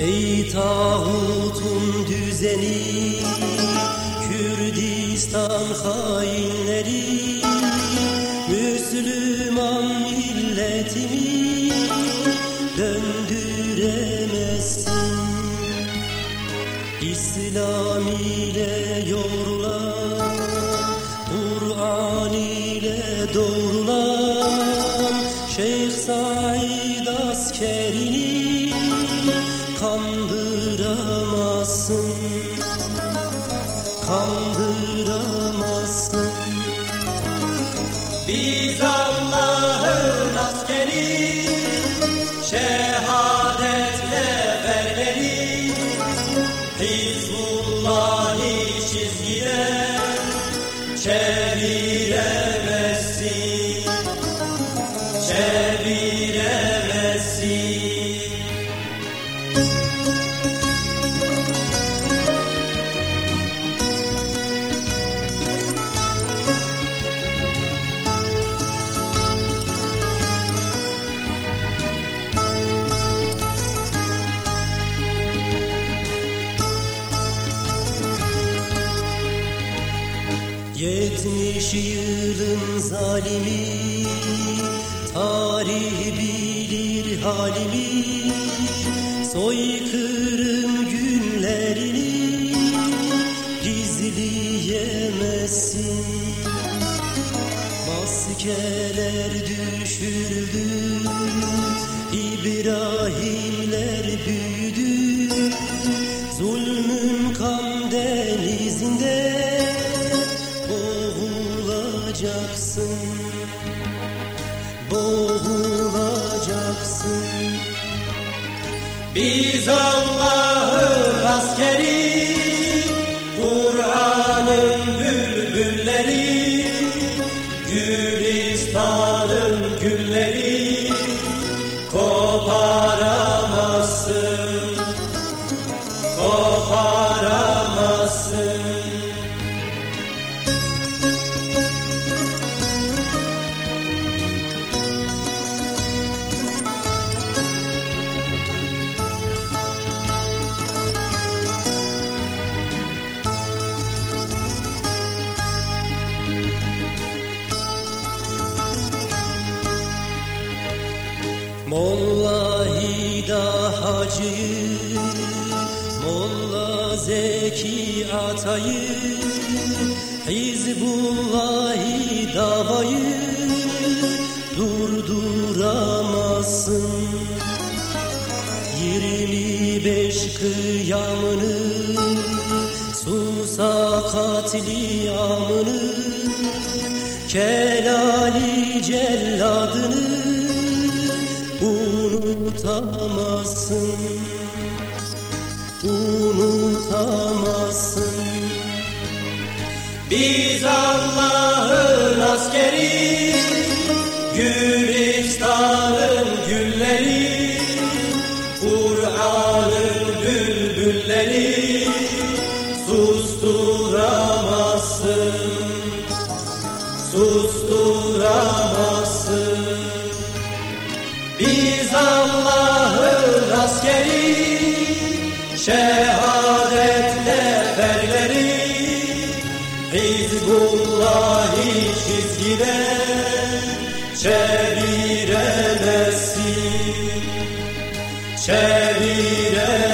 Ey tağutun düzeni Kürdistan hainleri Müslüman milletimi Döndüremezsin. İslam ile yorulan Kur'an ile doğrulan kandıramazsın kandıramazsın Biz Allah'ın askeri şehadetle berleri Hizbullah'ı çizgide çeviremezsin Yetmiş yılın zalimi Tarih bilir halimi Soykırım günlerini Gizleyemezsin Maskeler düşürdü İbrahimler büyüdü boğulacaksın boğulacaksın. Biz Allah'ın askeri Kur'an'ın bülbülleri Gülistan'ın gülleri Molla Hida Hacı Molla Zeki Atayı Hizbullahi davayı Durduramazsın Yirmi beş kıyamını Susa katliamını Kelali celladını unutamazsın. Unutamazsın. Biz Allah'ın askeri Gülistan'ın gülleri Kur'an'ın bülbülleri Susturamazsın. Susturamazsın Biz Allah'ın askeri Şehadetle berleri Hizbullah'ı çizgide Çeviremezsin Çeviremezsin